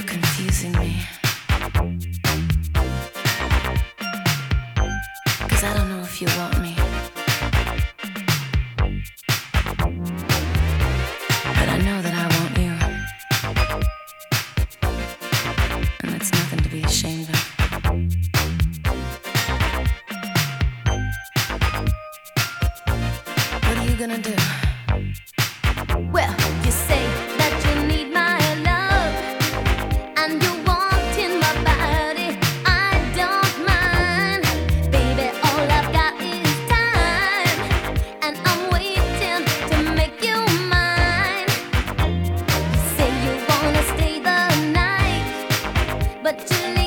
You're but